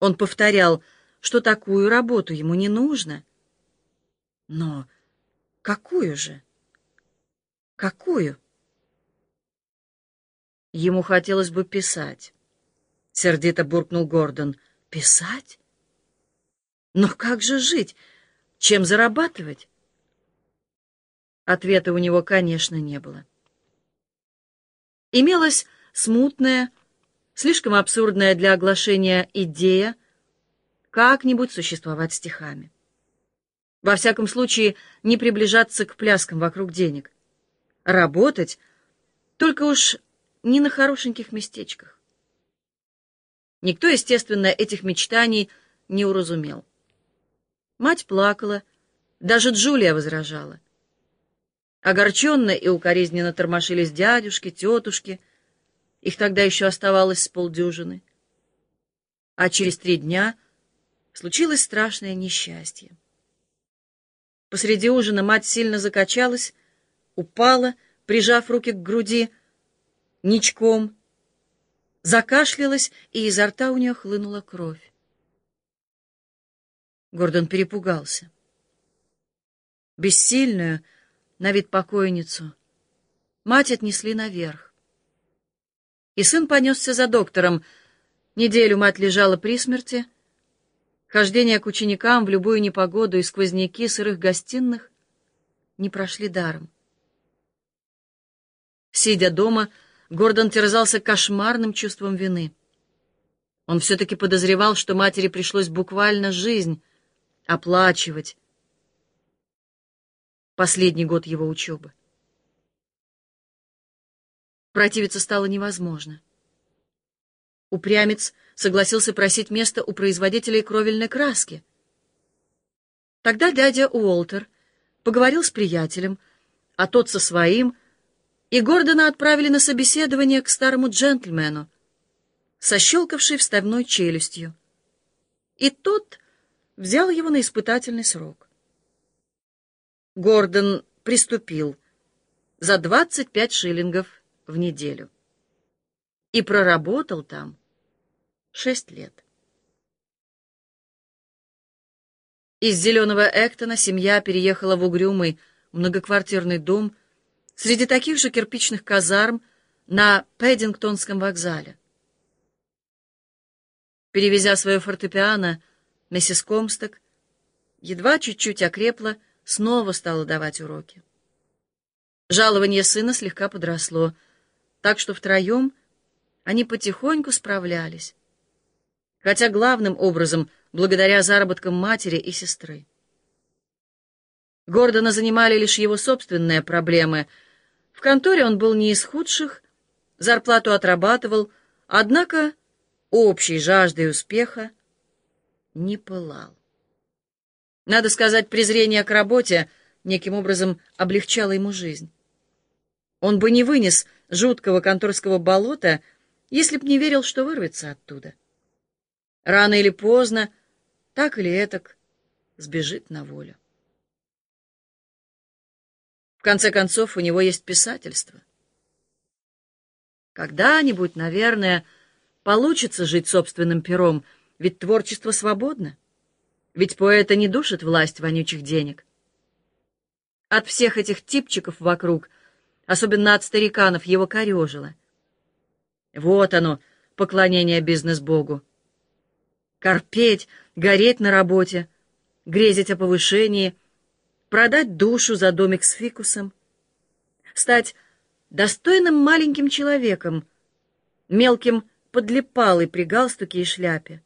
Он повторял, что такую работу ему не нужно. Но какую же? Какую? Ему хотелось бы писать. Сердито буркнул Гордон. Писать? Но как же жить? Чем зарабатывать? Ответа у него, конечно, не было. Имелась смутная, слишком абсурдная для оглашения идея как-нибудь существовать стихами. Во всяком случае, не приближаться к пляскам вокруг денег. Работать, только уж не на хорошеньких местечках. Никто, естественно, этих мечтаний не уразумел. Мать плакала, даже Джулия возражала. Огорченно и укоризненно тормошились дядюшки, тетушки — их тогда еще оставалось с полдюжины. А через три дня случилось страшное несчастье. Посреди ужина мать сильно закачалась, упала, прижав руки к груди, ничком, закашлялась, и изо рта у нее хлынула кровь. Гордон перепугался. Бессильную, на вид покойницу, мать отнесли наверх и сын понесся за доктором. Неделю мать лежала при смерти. Хождение к ученикам в любую непогоду и сквозняки сырых гостиных не прошли даром. Сидя дома, Гордон терзался кошмарным чувством вины. Он все-таки подозревал, что матери пришлось буквально жизнь оплачивать. Последний год его учебы. Противиться стало невозможно. Упрямец согласился просить место у производителей кровельной краски. Тогда дядя Уолтер поговорил с приятелем, а тот со своим, и Гордона отправили на собеседование к старому джентльмену, сощелкавший вставной челюстью. И тот взял его на испытательный срок. Гордон приступил за двадцать пять шиллингов в неделю. И проработал там шесть лет. Из Зеленого Эктона семья переехала в угрюмый многоквартирный дом среди таких же кирпичных казарм на Пэддингтонском вокзале. Перевезя свое фортепиано, миссис Комсток едва чуть-чуть окрепла, снова стала давать уроки. Жалование сына слегка подросло — так что втроем они потихоньку справлялись, хотя главным образом благодаря заработкам матери и сестры. Гордона занимали лишь его собственные проблемы. В конторе он был не из худших, зарплату отрабатывал, однако общей жаждой успеха не пылал. Надо сказать, презрение к работе неким образом облегчало ему жизнь. Он бы не вынес жуткого конторского болота, если б не верил, что вырвется оттуда. Рано или поздно, так или этак, сбежит на волю. В конце концов, у него есть писательство. Когда-нибудь, наверное, получится жить собственным пером, ведь творчество свободно. Ведь поэта не душит власть вонючих денег. От всех этих типчиков вокруг особенно от стариканов, его корежило. Вот оно, поклонение бизнес-богу. Корпеть, гореть на работе, грезить о повышении, продать душу за домик с фикусом, стать достойным маленьким человеком, мелким подлипалой при галстуке и шляпе.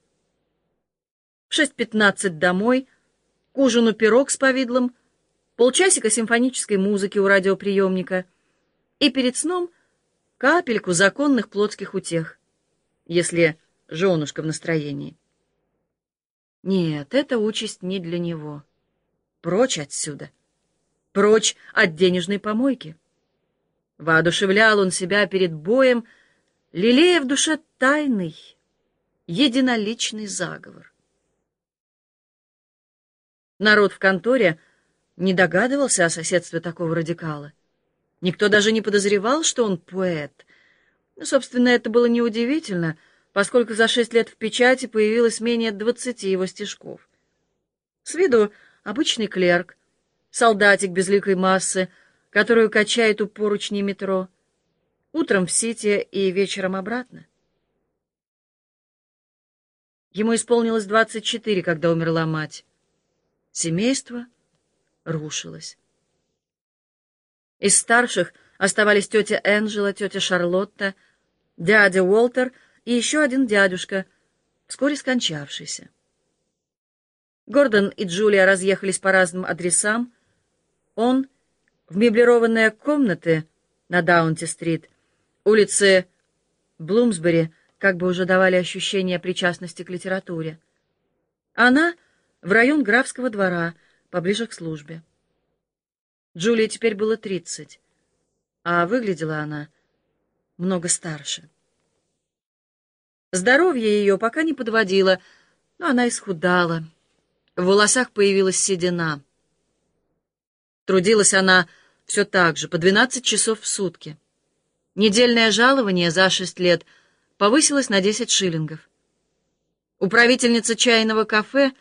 В шесть пятнадцать домой, к ужину пирог с повидлом, полчасика симфонической музыки у радиоприемника — и перед сном капельку законных плотских утех, если женушка в настроении. Нет, эта участь не для него. Прочь отсюда. Прочь от денежной помойки. Воодушевлял он себя перед боем, лелея в душе тайный, единоличный заговор. Народ в конторе не догадывался о соседстве такого радикала. Никто даже не подозревал, что он поэт. Ну, собственно, это было неудивительно. поскольку за шесть лет в печати появилось менее двадцати его стишков. С виду обычный клерк, солдатик безликой массы, которую качает у поручней метро, утром в Сити и вечером обратно. Ему исполнилось двадцать четыре, когда умерла мать. Семейство рушилось. Из старших оставались тетя Энджела, тетя Шарлотта, дядя Уолтер и еще один дядюшка, вскоре скончавшийся. Гордон и Джулия разъехались по разным адресам. Он в меблированные комнаты на Даунти-стрит, улице Блумсбери, как бы уже давали ощущение причастности к литературе. Она в район графского двора, поближе к службе. Джулии теперь было тридцать, а выглядела она много старше. Здоровье ее пока не подводило, но она исхудала. В волосах появилась седина. Трудилась она все так же, по двенадцать часов в сутки. Недельное жалование за шесть лет повысилось на десять шиллингов. Управительница чайного кафе,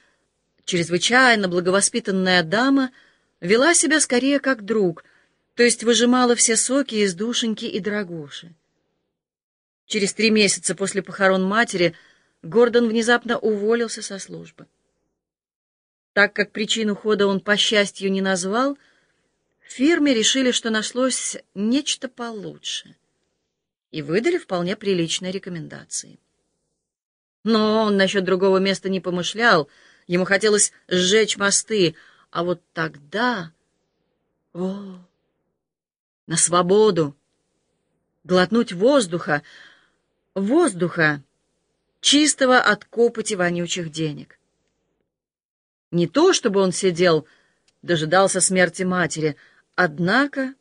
чрезвычайно благовоспитанная дама, вела себя скорее как друг, то есть выжимала все соки из душеньки и дорогуши. Через три месяца после похорон матери Гордон внезапно уволился со службы. Так как причину ухода он, по счастью, не назвал, в фирме решили, что нашлось нечто получше, и выдали вполне приличные рекомендации. Но он насчет другого места не помышлял, ему хотелось сжечь мосты, а вот тогда... О, на свободу! Глотнуть воздуха, воздуха, чистого от копоти вонючих денег. Не то, чтобы он сидел, дожидался смерти матери, однако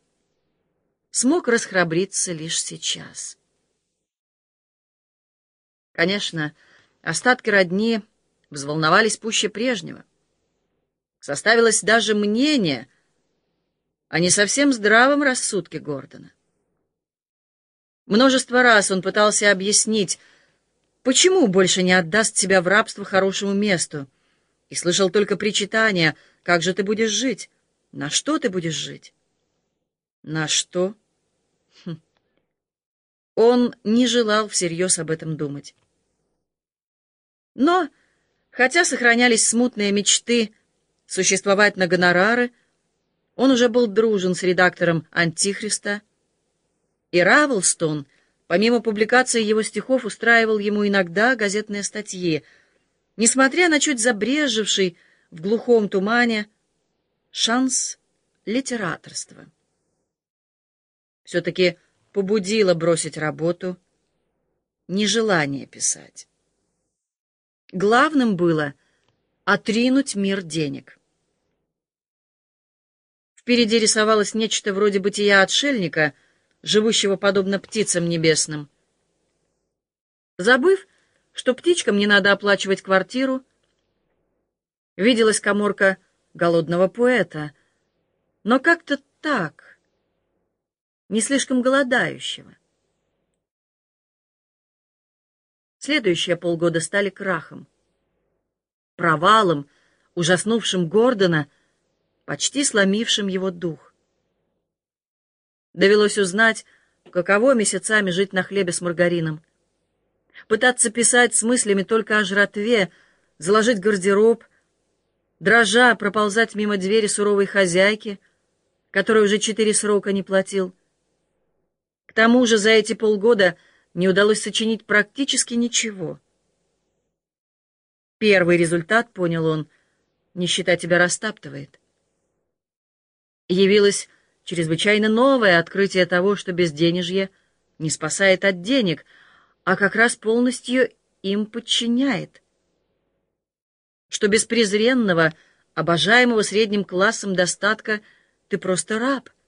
смог расхрабриться лишь сейчас. Конечно, остатки родни взволновались пуще прежнего. Составилось даже мнение о не совсем здравом рассудке Гордона. Множество раз он пытался объяснить, почему больше не отдаст себя в рабство хорошему месту, и слышал только причитания, как же ты будешь жить, на что ты будешь жить. На что? Хм. Он не желал всерьез об этом думать. Но, хотя сохранялись смутные мечты существовать на гонорары, он уже был дружен с редактором «Антихриста», и Равелстон, помимо публикации его стихов, устраивал ему иногда газетные статьи, несмотря на чуть забрежевший в глухом тумане шанс литераторства. Все-таки побудило бросить работу нежелание писать. Главным было отринуть мир денег. Впереди рисовалось нечто вроде бытия отшельника — живущего подобно птицам небесным. Забыв, что птичкам не надо оплачивать квартиру, виделась коморка голодного поэта, но как-то так, не слишком голодающего. Следующие полгода стали крахом, провалом, ужаснувшим Гордона, почти сломившим его дух. Довелось узнать, каково месяцами жить на хлебе с маргарином. Пытаться писать с мыслями только о жратве, заложить гардероб, дрожа проползать мимо двери суровой хозяйки, которой уже четыре срока не платил. К тому же за эти полгода не удалось сочинить практически ничего. Первый результат, понял он, нищета тебя растаптывает. Явилась чрезвычайно новое открытие того, что безденежье не спасает от денег, а как раз полностью им подчиняет. Что без презренного, обожаемого средним классом достатка ты просто раб —